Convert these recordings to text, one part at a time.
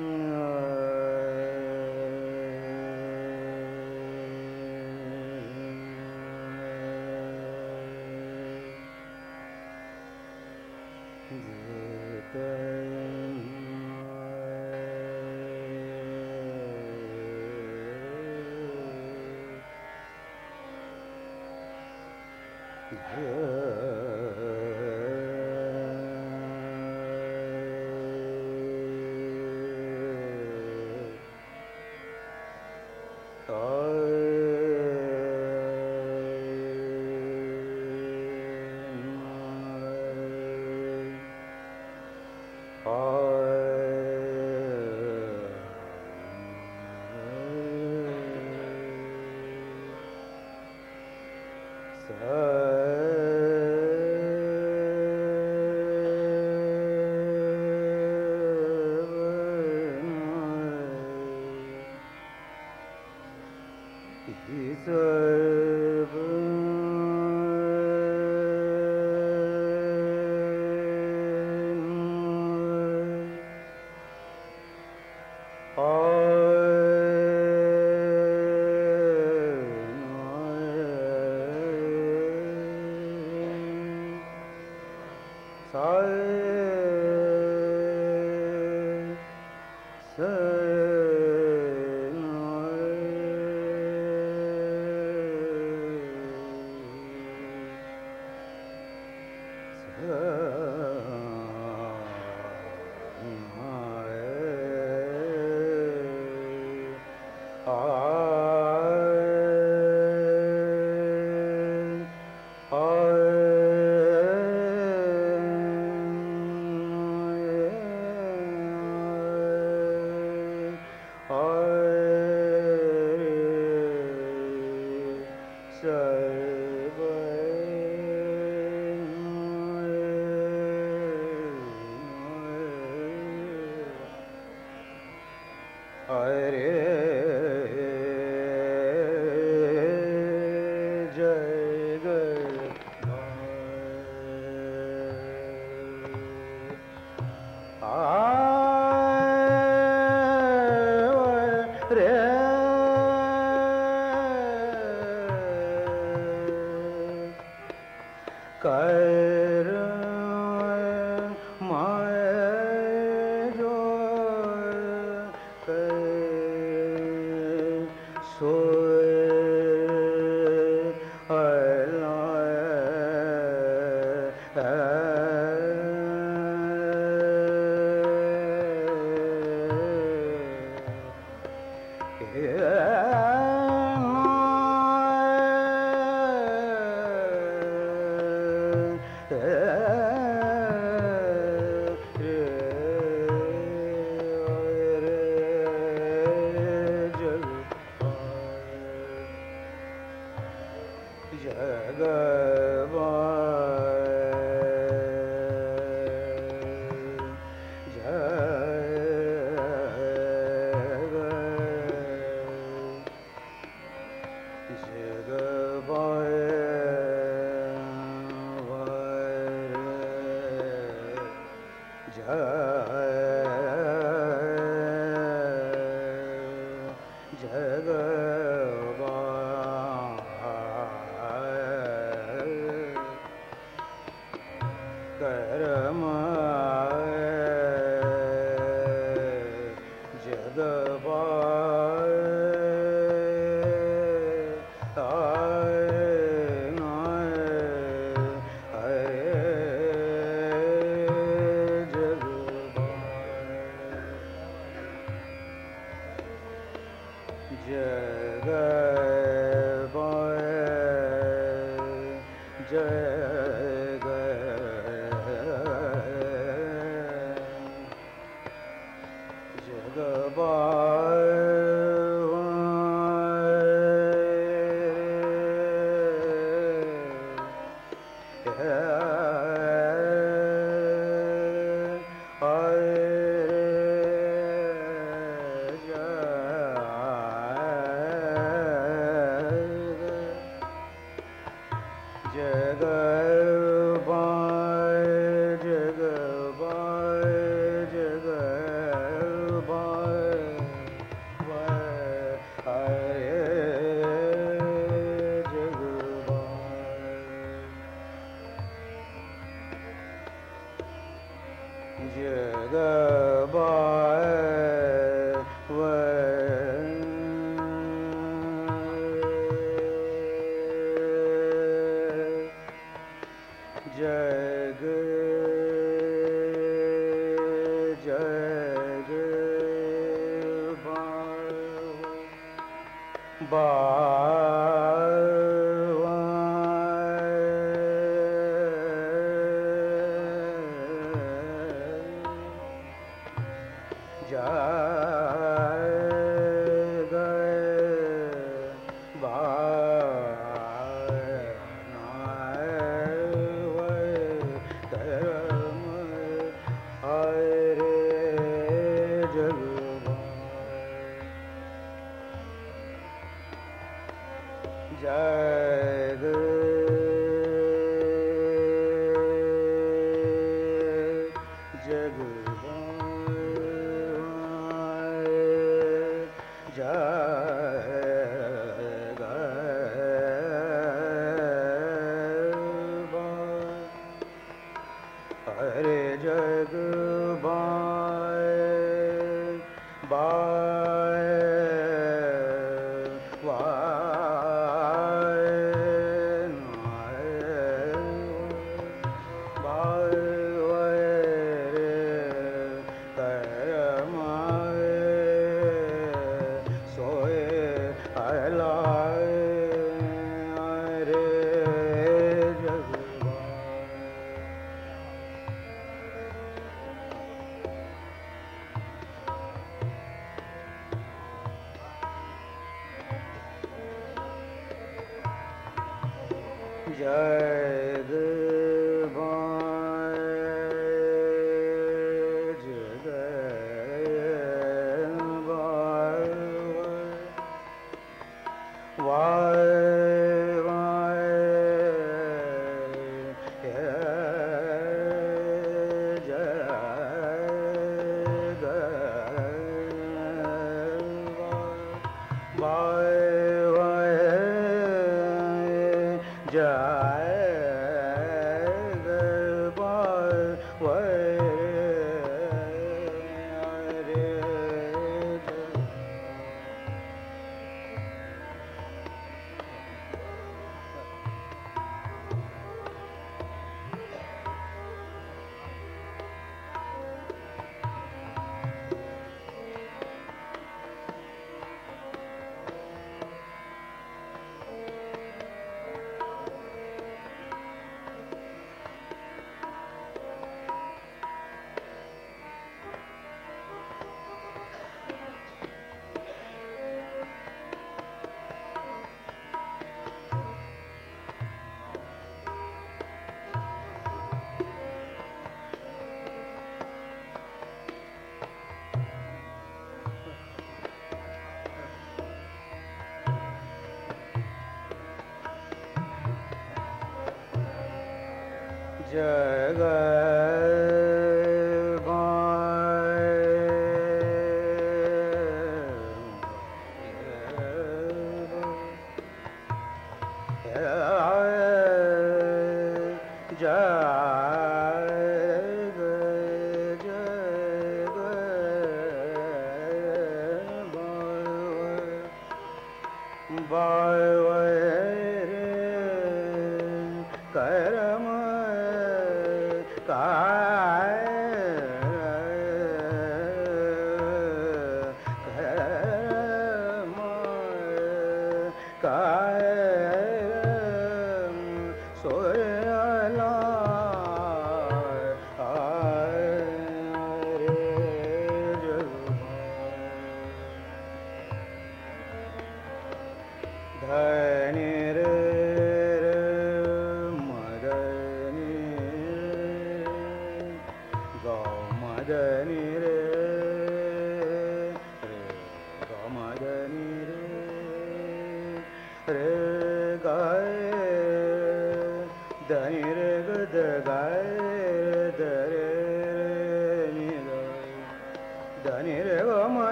uh, all right.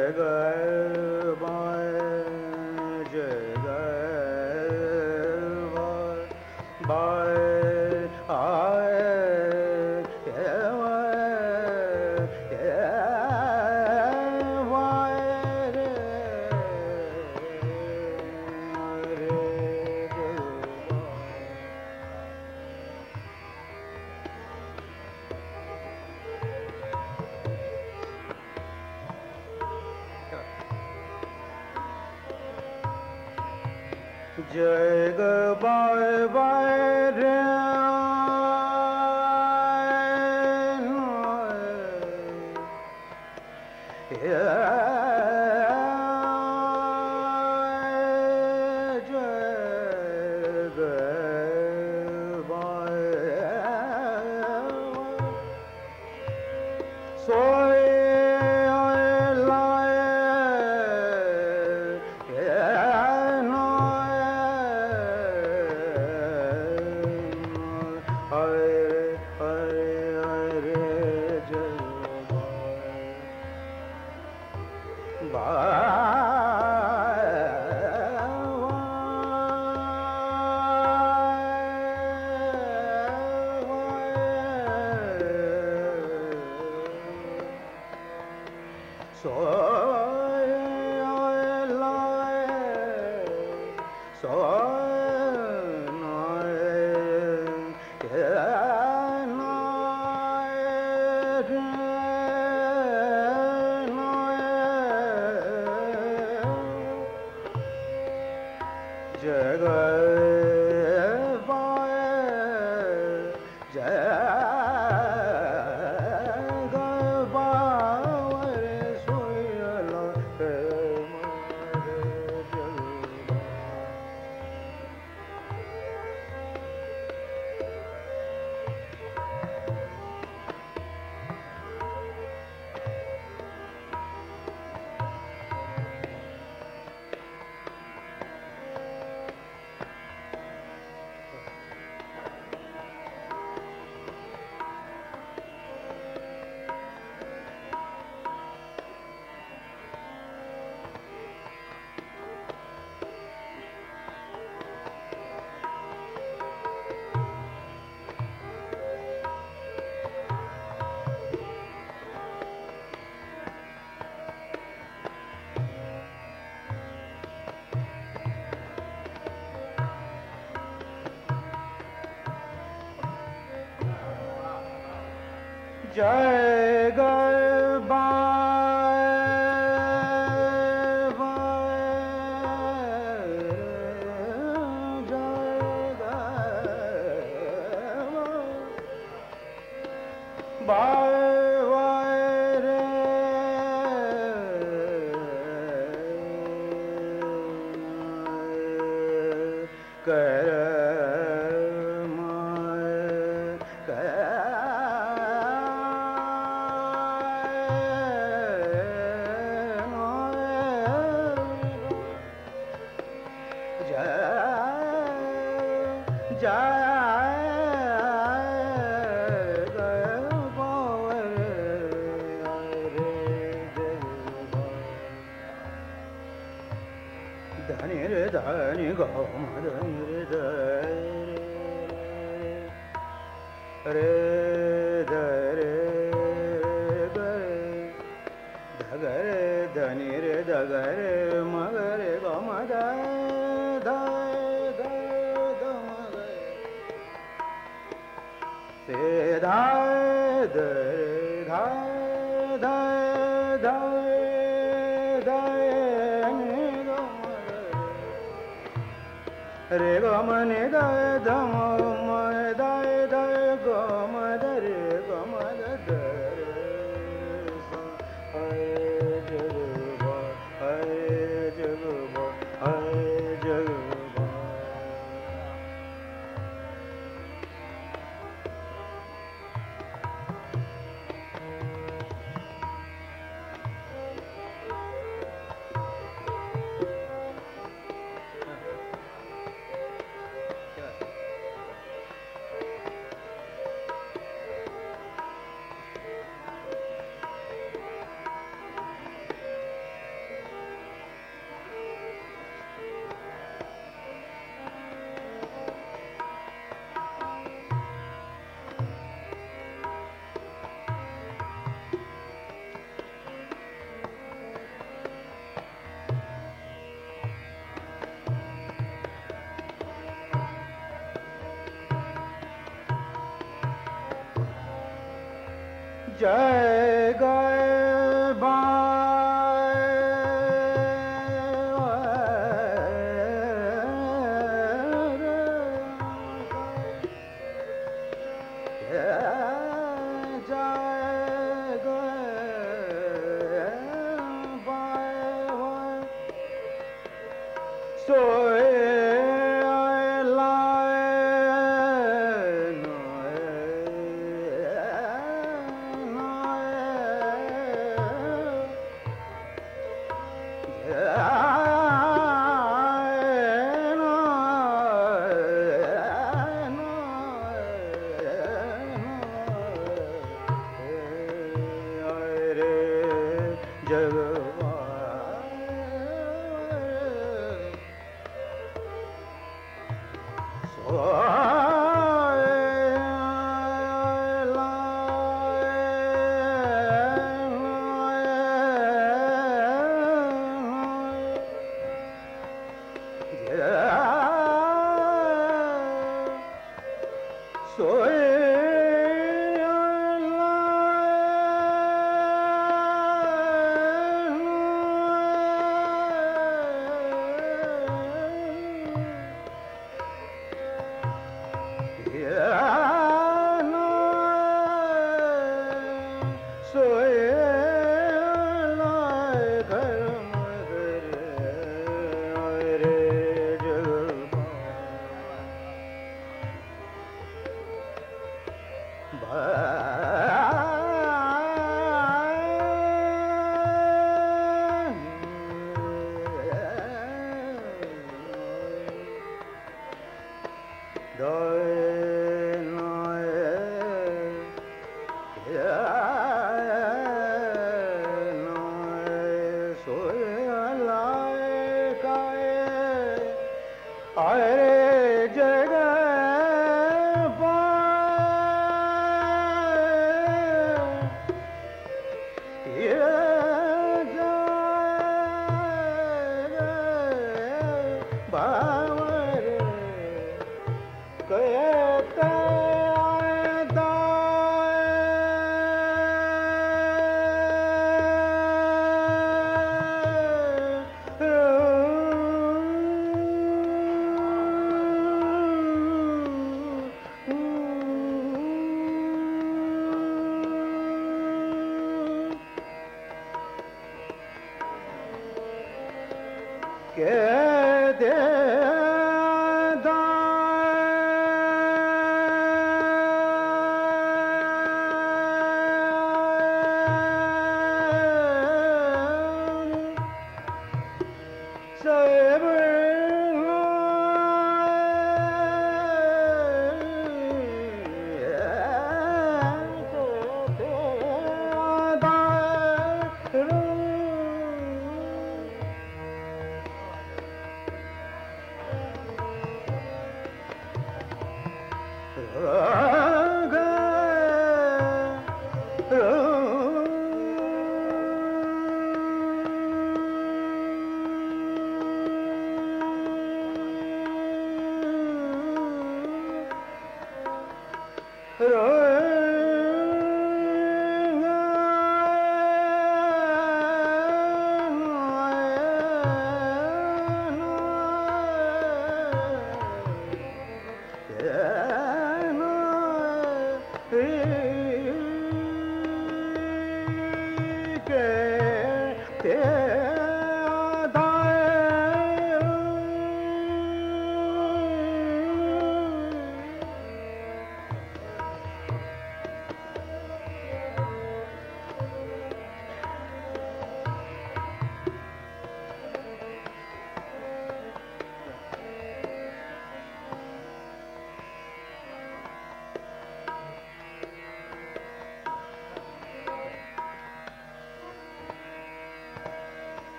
这个手。जाएगा। रे ग मने द ध म म द yeah.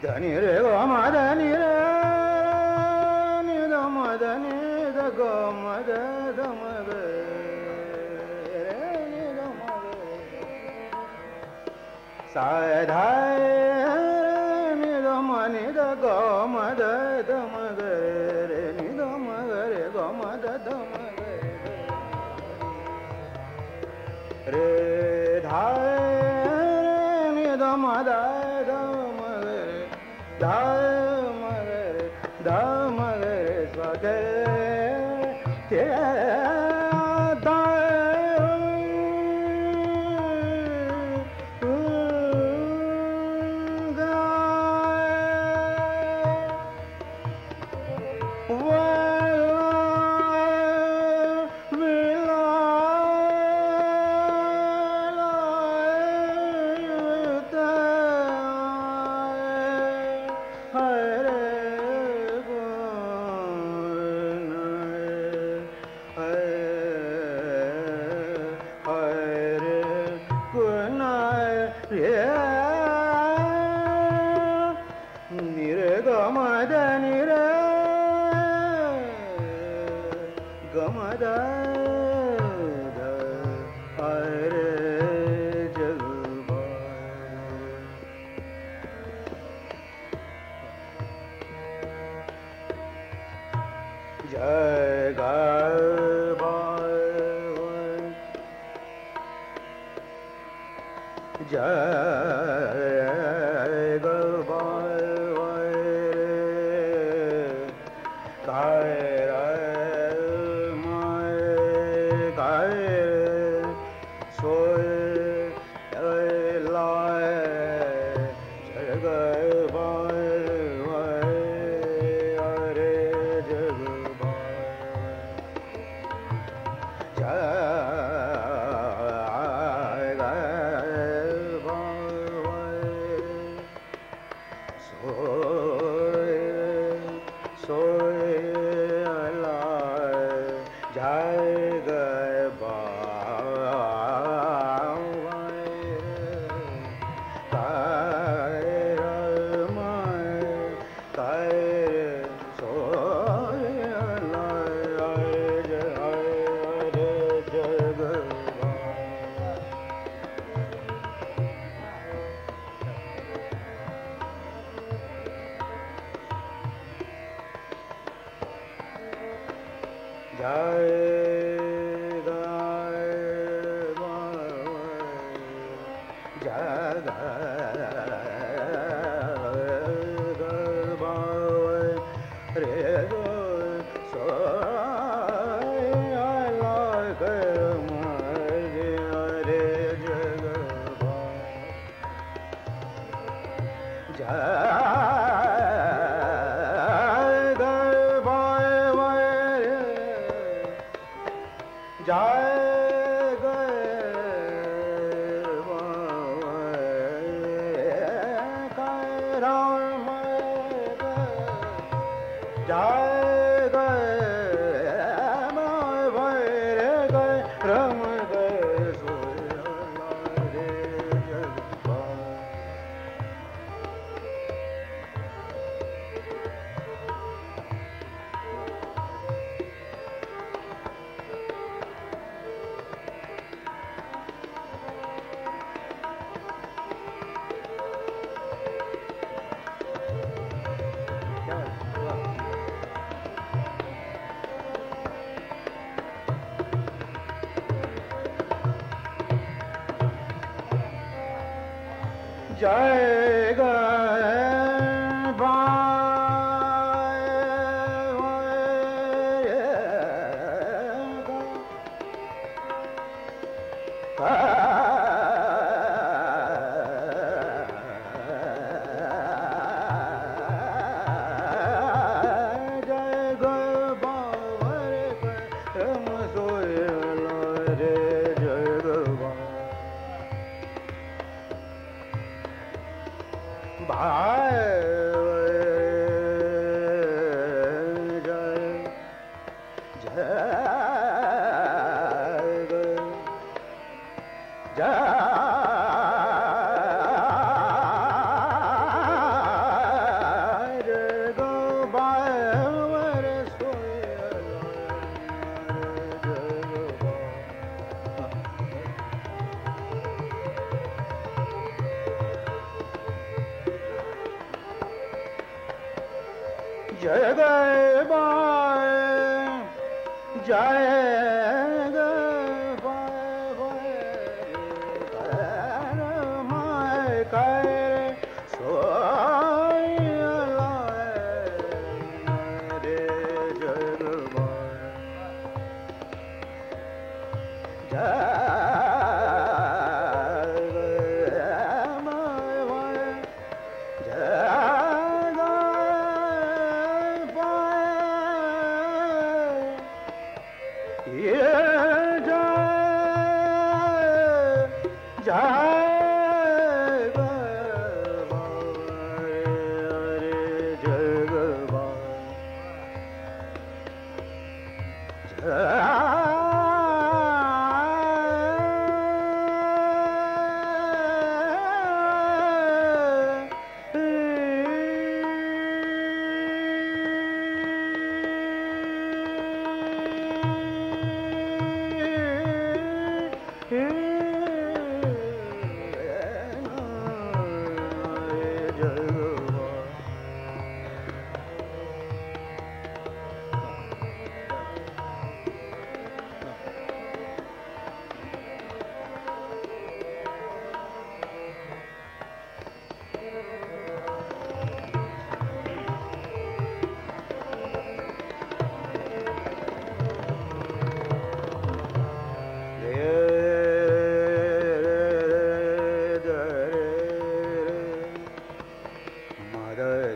的你的个么的你的，你的的你的个么的的么的。在台。ಕಮಲಾ जय 哎，那个。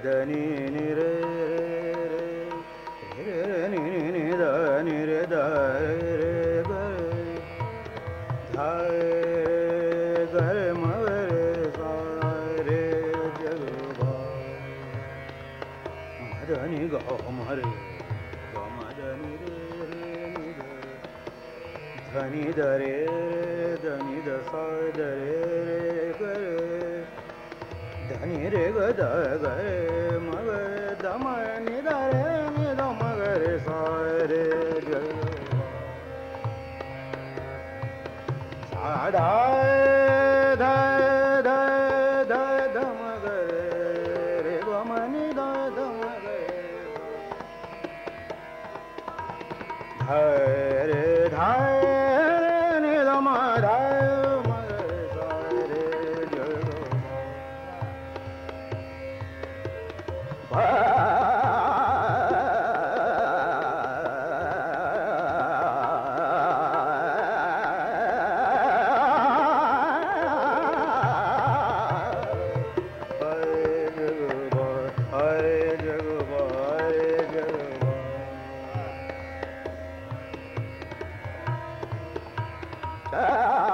da ni ni re re re re ni ni ni da ni re da re ga re dha re ga re ma re sa re jag ba ma da ni ga ma re ga ma da ni re re ni da dha ni da re re da ni da sa da re re ga re ಧನಿ ರೇ ಗದ ಗೇ Ah!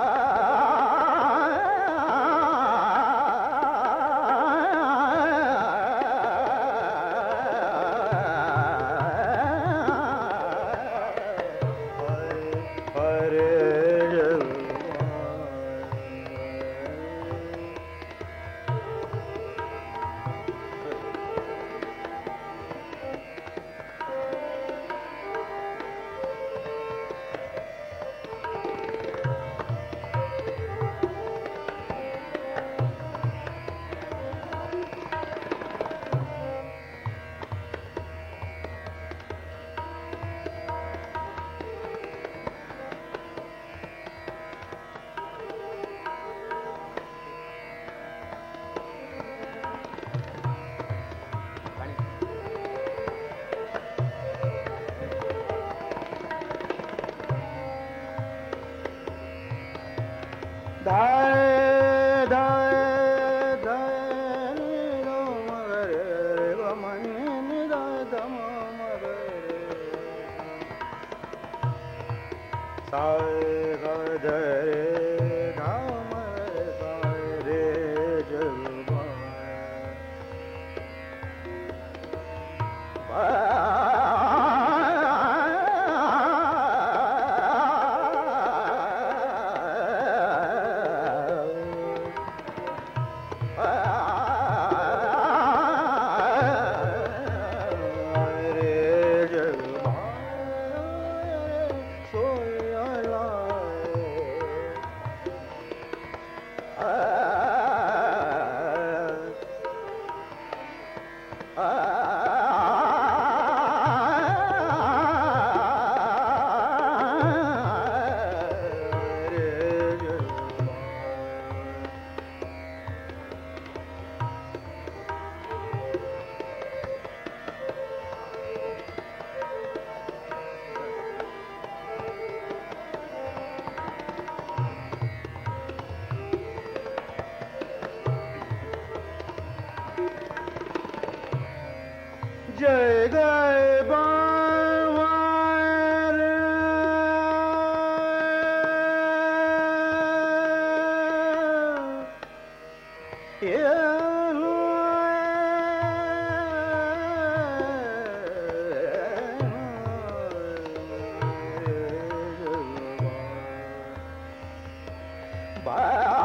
Ah! Bye.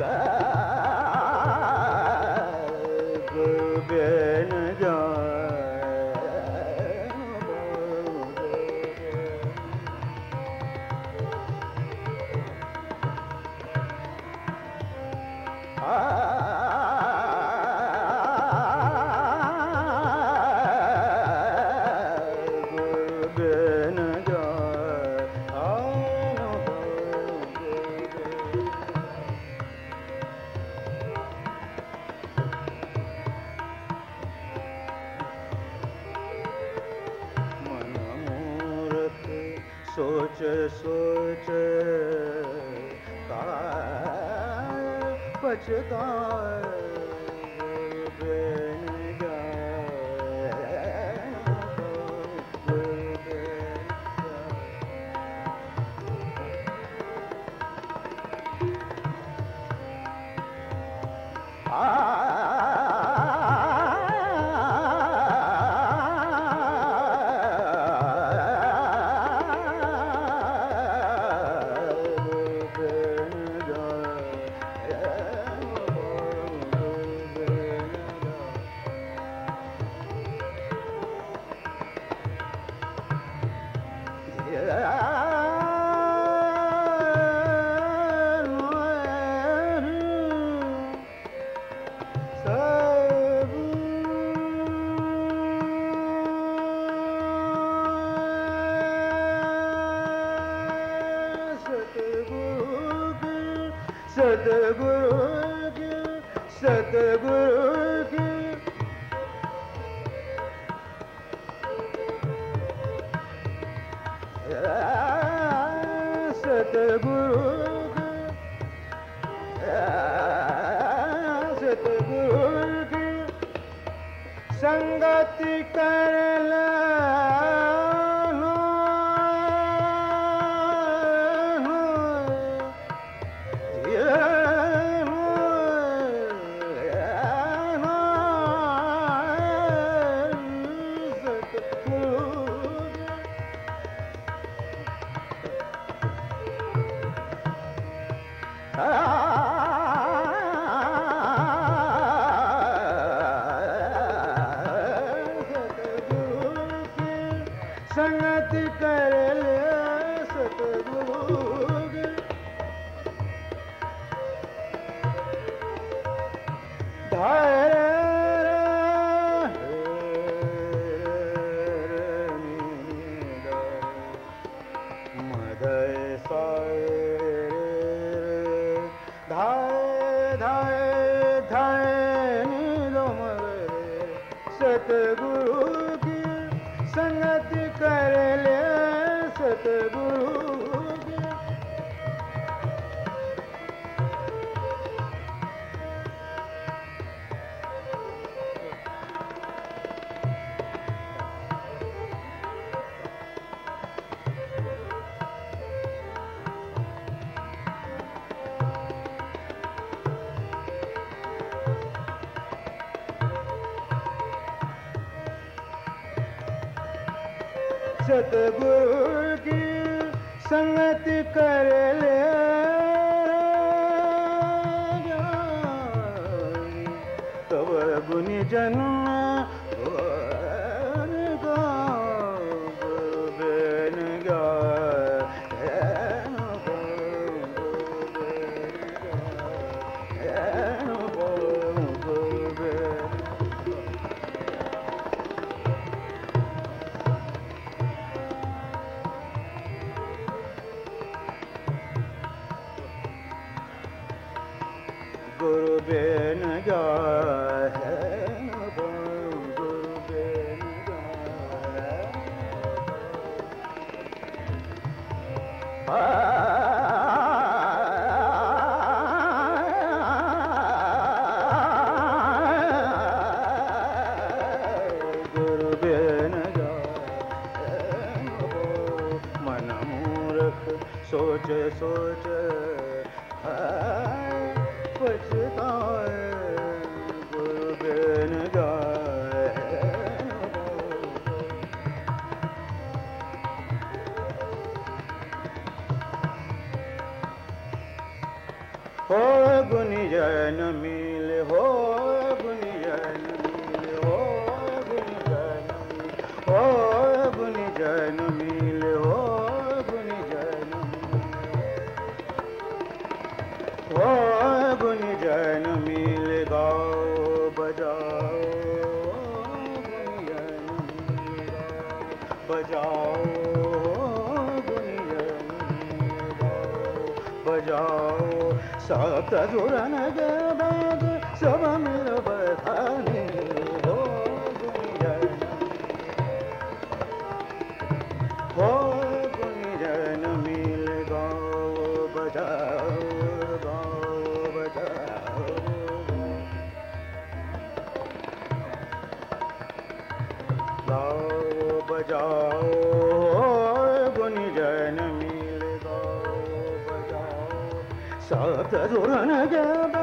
lugar. the. ಸಪ್ತಸುರನಗ ಶವಮಿರಬಧಾನಿ 这路上那个。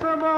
ಸಮ